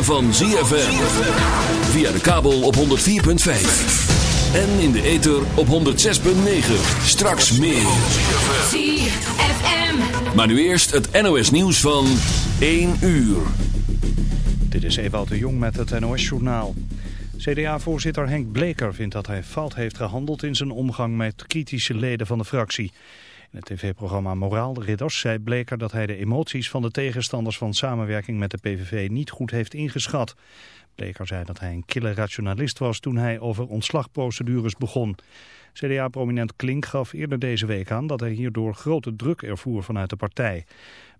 ritme van ZFM. Via de kabel op 104.5. En in de ether op 106.9. Straks meer. ZFM. Maar nu eerst het NOS nieuws van 1 uur. Dit is Ewout de Jong met het NOS-journaal. CDA-voorzitter Henk Bleker vindt dat hij fout heeft gehandeld in zijn omgang met kritische leden van de fractie. In het tv-programma Moraal Ridders zei Bleker dat hij de emoties van de tegenstanders van samenwerking met de PVV niet goed heeft ingeschat. Bleker zei dat hij een kille rationalist was toen hij over ontslagprocedures begon. CDA-prominent Klink gaf eerder deze week aan dat hij hierdoor grote druk ervoer vanuit de partij.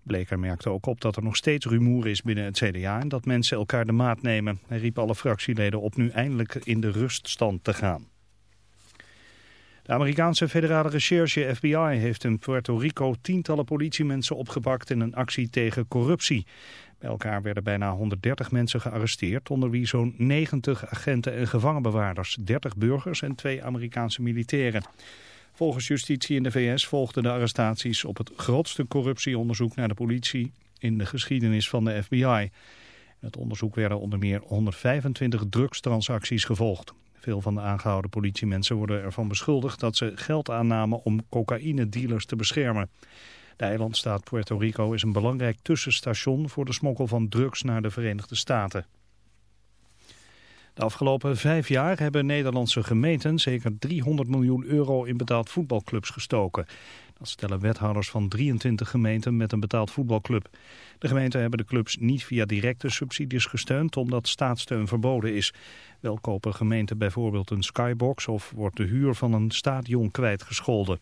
Bleker merkte ook op dat er nog steeds rumoer is binnen het CDA en dat mensen elkaar de maat nemen. Hij riep alle fractieleden op nu eindelijk in de ruststand te gaan. De Amerikaanse federale recherche FBI heeft in Puerto Rico tientallen politiemensen opgepakt in een actie tegen corruptie. Bij elkaar werden bijna 130 mensen gearresteerd, onder wie zo'n 90 agenten en gevangenbewaarders, 30 burgers en twee Amerikaanse militairen. Volgens justitie in de VS volgden de arrestaties op het grootste corruptieonderzoek naar de politie in de geschiedenis van de FBI. Het onderzoek werden onder meer 125 drugstransacties gevolgd. Veel van de aangehouden politiemensen worden ervan beschuldigd dat ze geld aannamen om cocaïne-dealers te beschermen. De eilandstaat Puerto Rico is een belangrijk tussenstation voor de smokkel van drugs naar de Verenigde Staten. De afgelopen vijf jaar hebben Nederlandse gemeenten zeker 300 miljoen euro in betaald voetbalclubs gestoken. Dat stellen wethouders van 23 gemeenten met een betaald voetbalclub. De gemeenten hebben de clubs niet via directe subsidies gesteund omdat staatssteun verboden is. Wel kopen gemeenten bijvoorbeeld een skybox of wordt de huur van een stadion kwijtgescholden.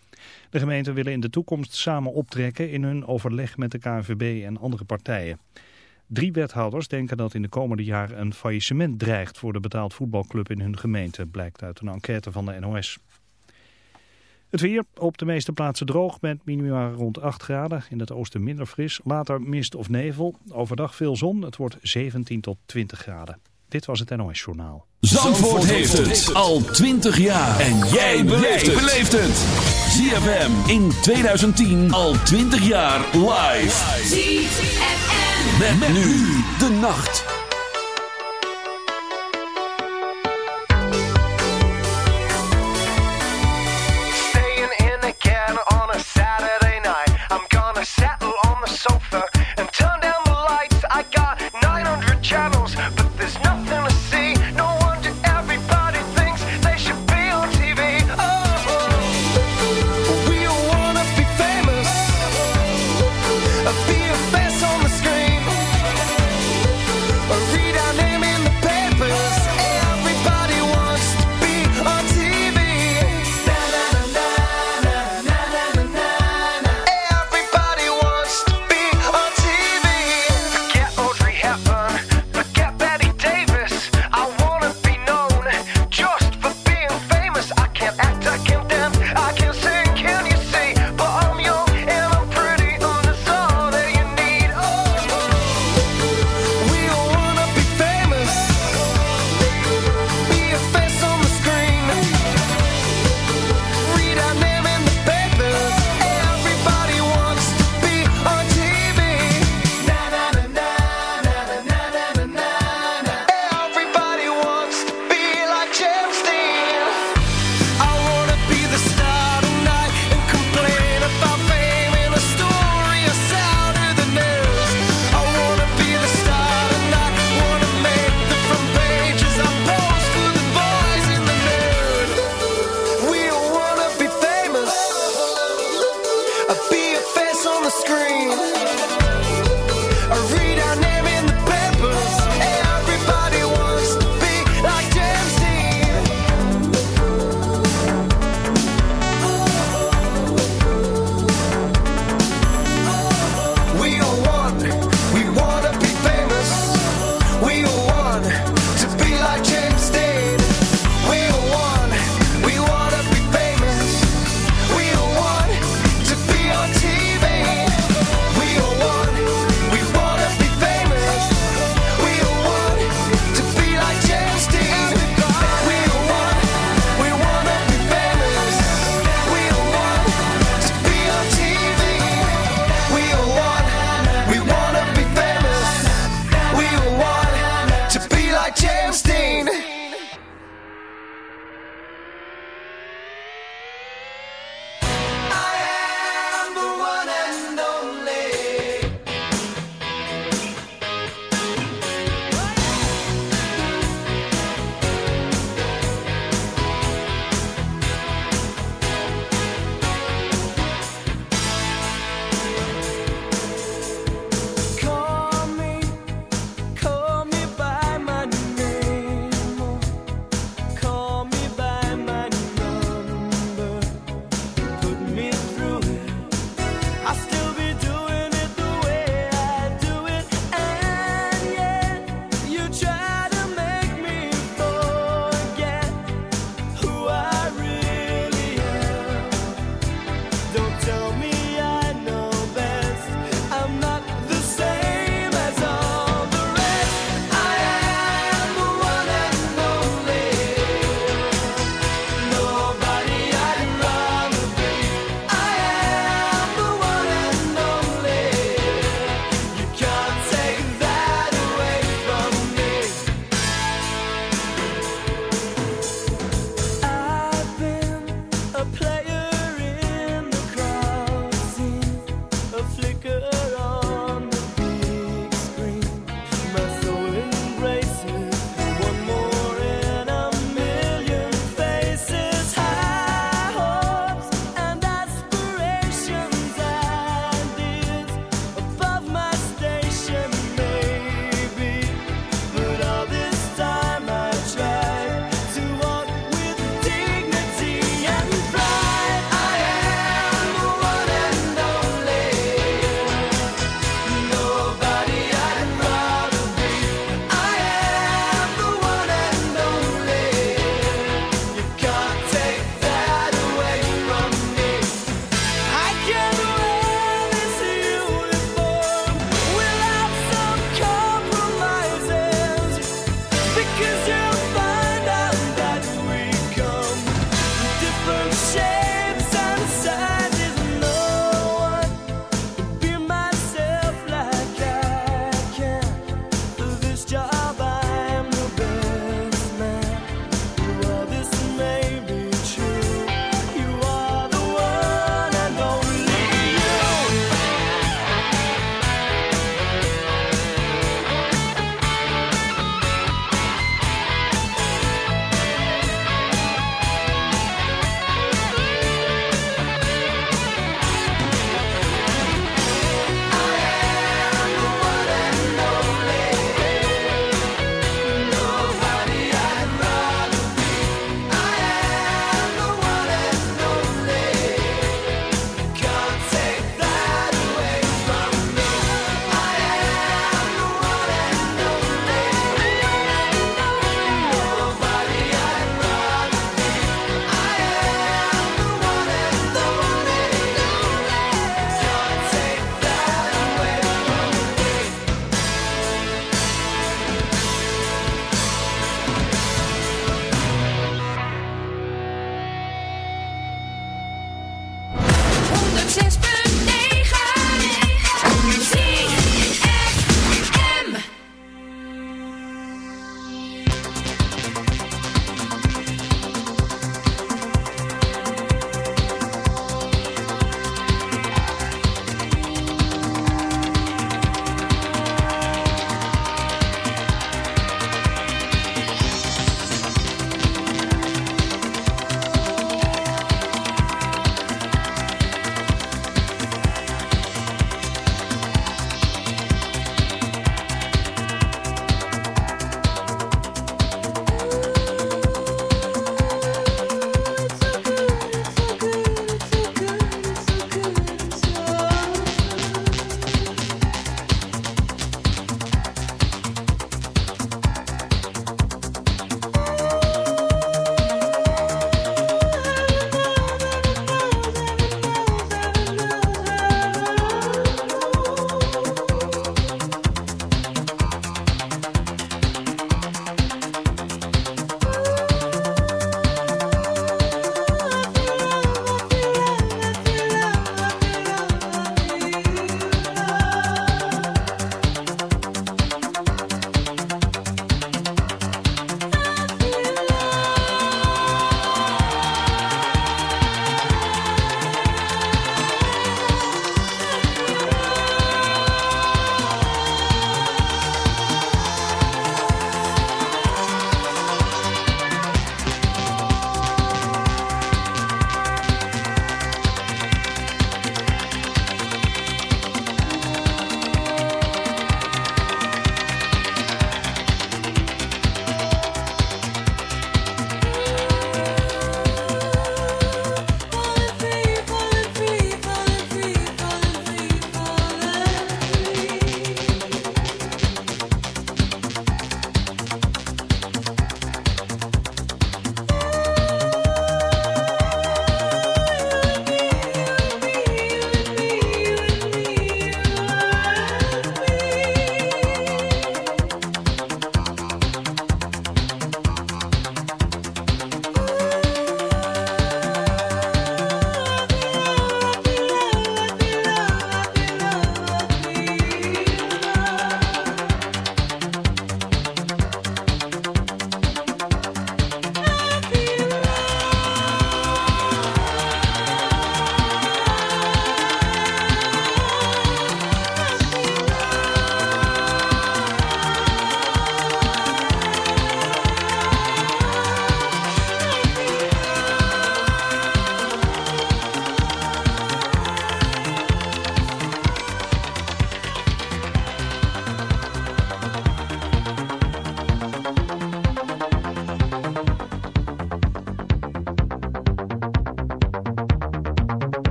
De gemeenten willen in de toekomst samen optrekken in hun overleg met de KNVB en andere partijen. Drie wethouders denken dat in de komende jaren een faillissement dreigt voor de betaald voetbalclub in hun gemeente, blijkt uit een enquête van de NOS. Het weer op de meeste plaatsen droog met minima rond 8 graden. In het oosten minder fris. Later mist of nevel. Overdag veel zon. Het wordt 17 tot 20 graden. Dit was het NOS Journaal. Zandvoort heeft het al 20 jaar. En jij beleeft het. ZFM in 2010 al 20 jaar live. ZFM. Met, nu de nacht. sofa and turned out.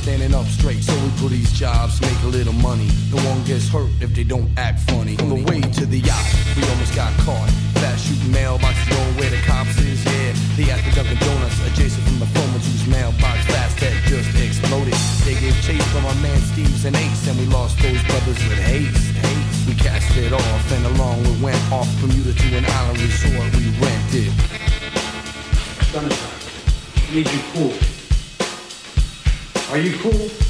standing up straight. So we put these jobs, make a little money. No one gets hurt if they don't act funny. On the way to the yacht, we almost got caught. Fast shooting mailboxes, knowing where the cops is, yeah. They at the Dunkin' Donuts, adjacent from the Foreman's whose mailbox fast that just exploded. They gave chase from our man Steve's and Ace, and we lost those brothers with haste. haste. We cast it off, and along we went off from Bermuda to an island resort we rented. I need you cool. Are you cool?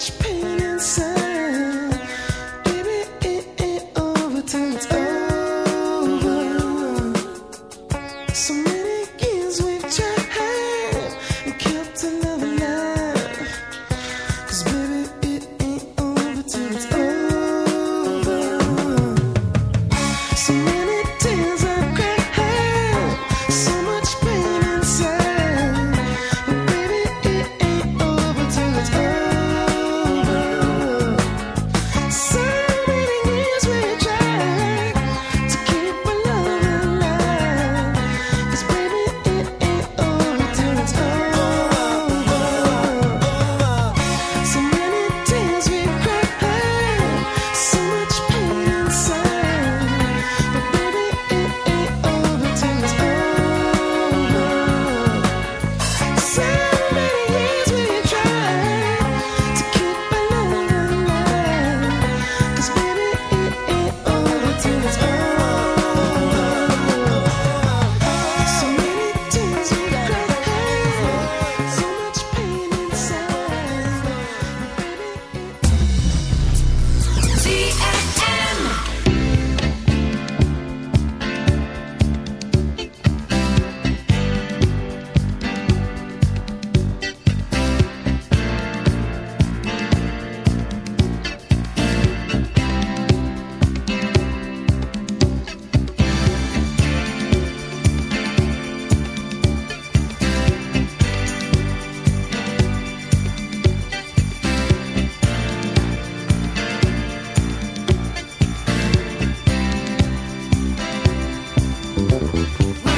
much. We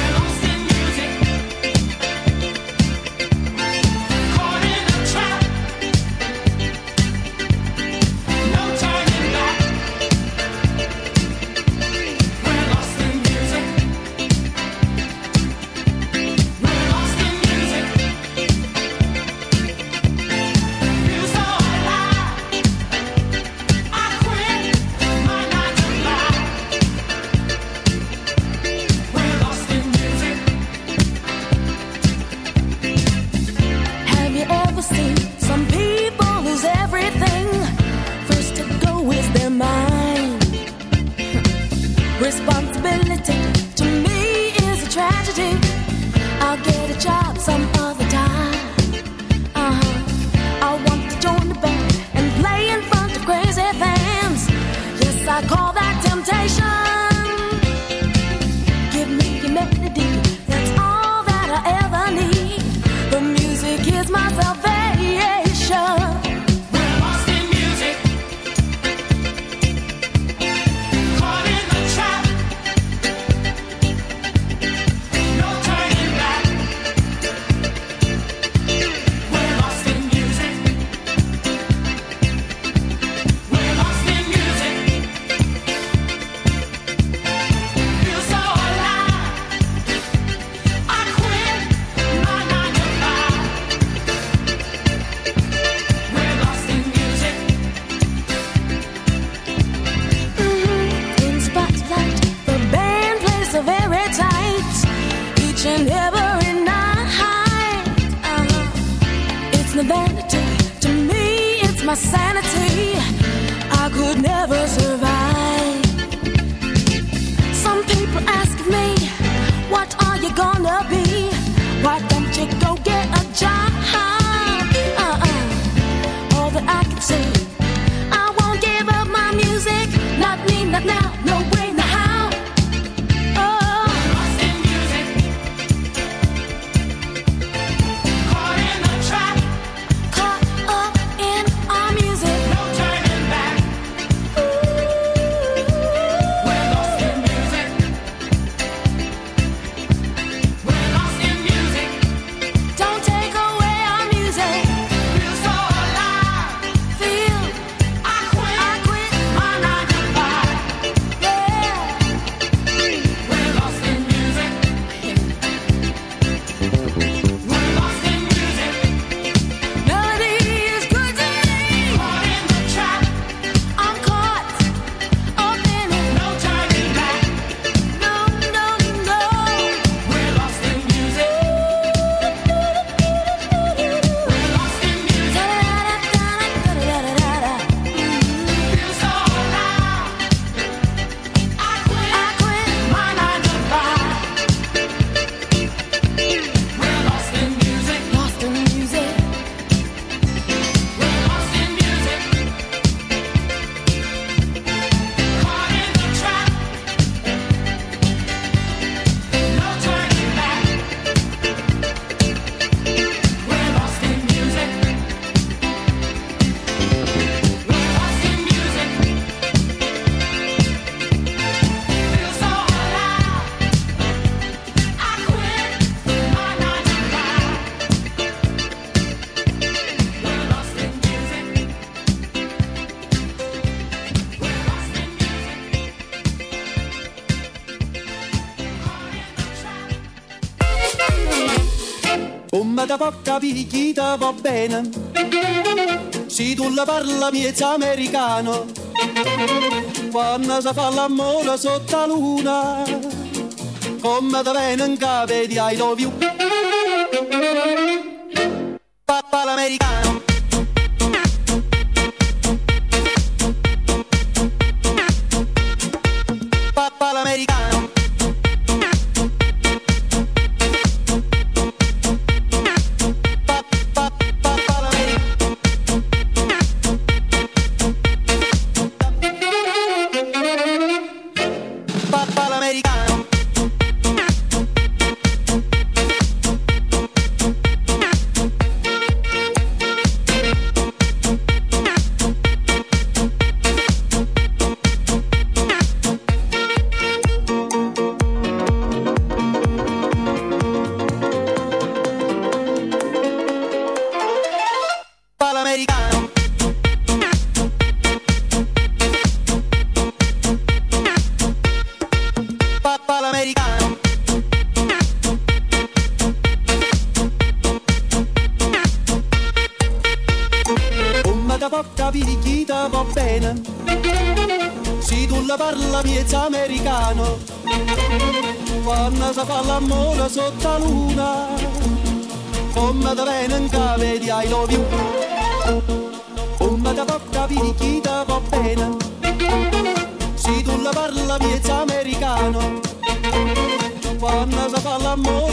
my sanity, I could never survive. Some people ask me, What are you gonna be? Why don't you go get a job? Uh -uh. All that I can say, I won't give up my music, not me, not now. da porca va bene. si tu la parla miezza americano, quando sa fa l'amore sotto luna, come da bene in capo di I love you. Papà l'americano. da poca virichita va bene. Se tu la parla miez americano, quando si fa l'amore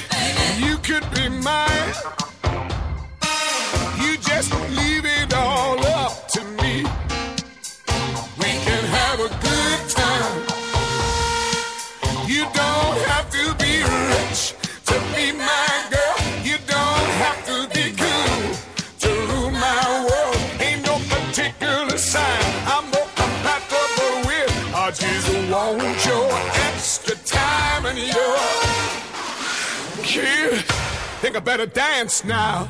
could be mine. You just leave it a better dance now.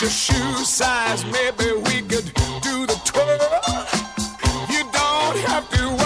your shoe size. Maybe we could do the tour. You don't have to.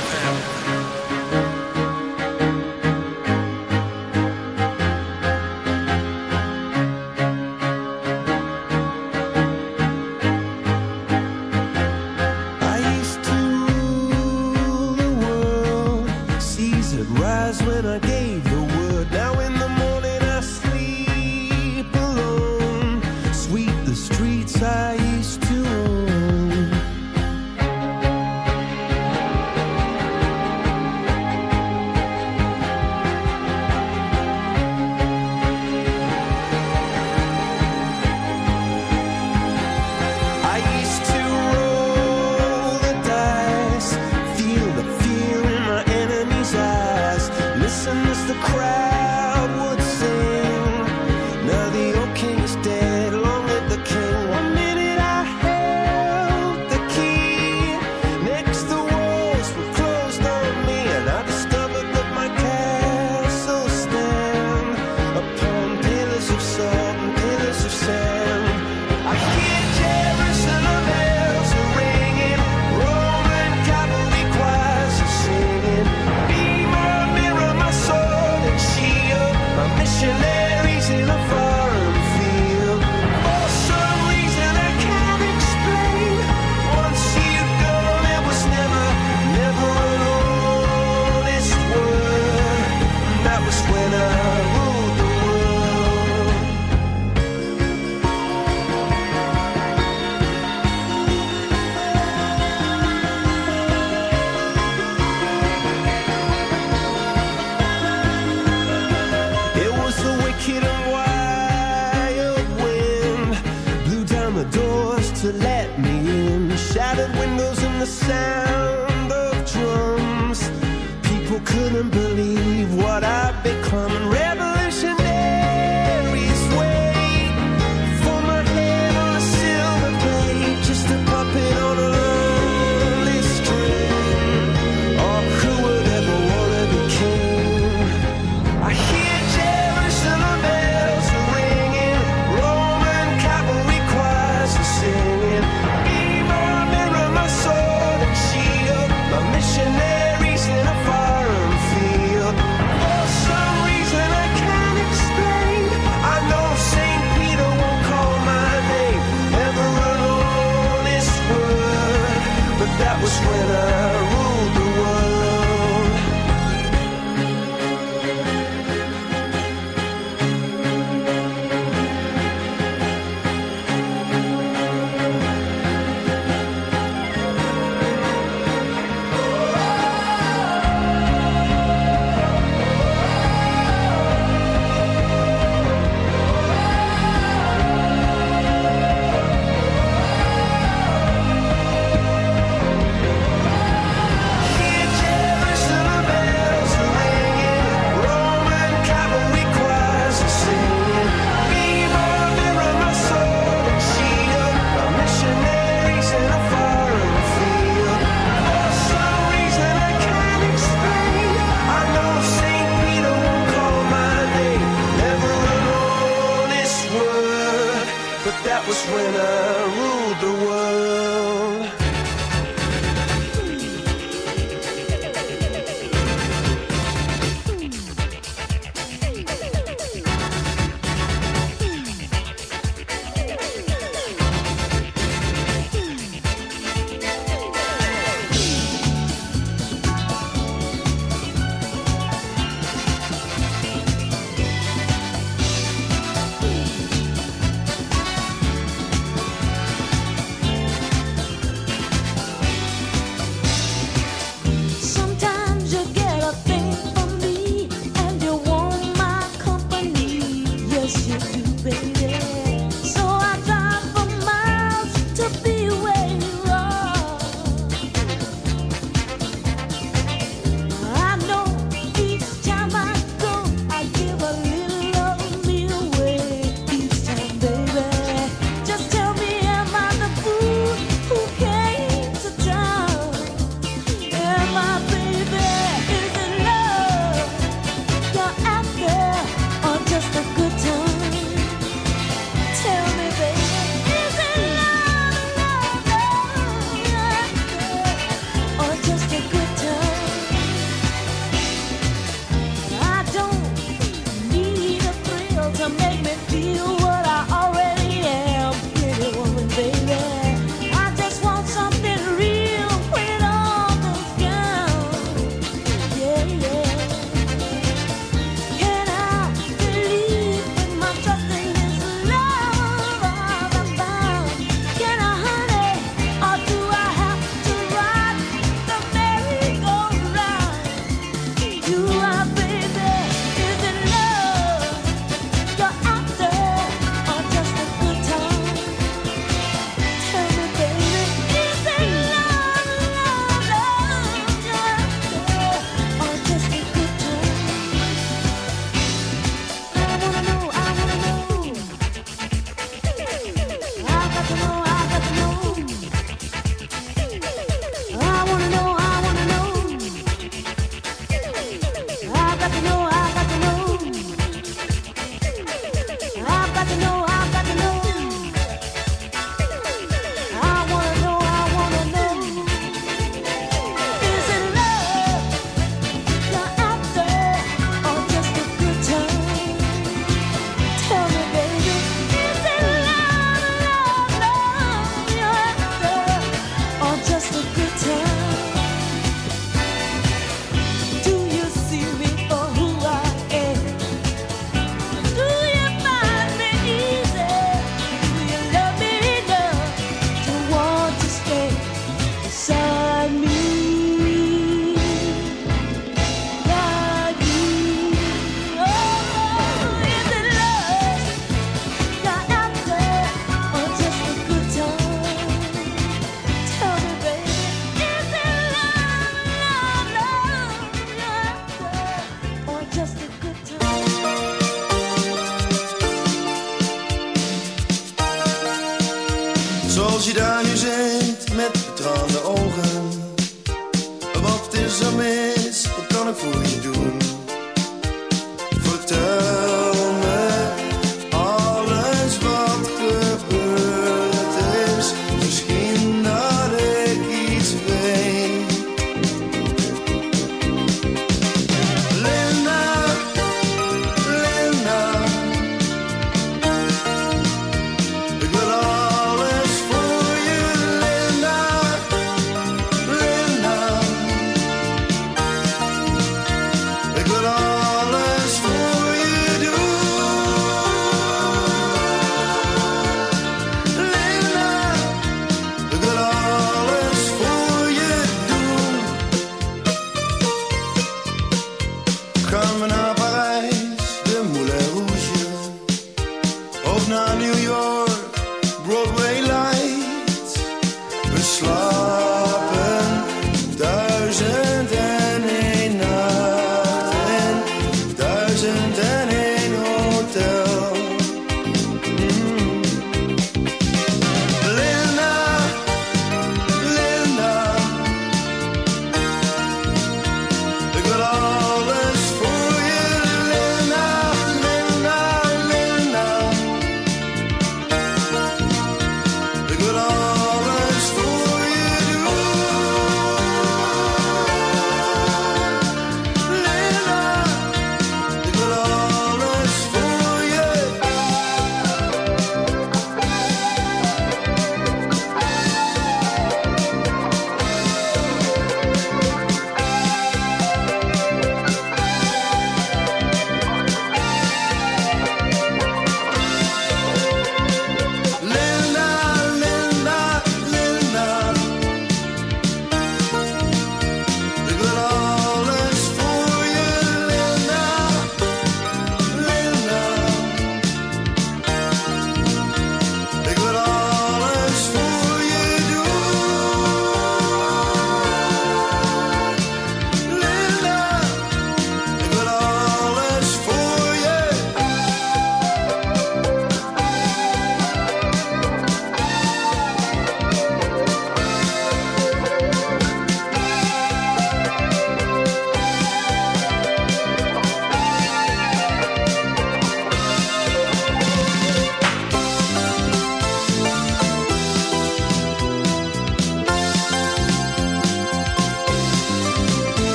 stranden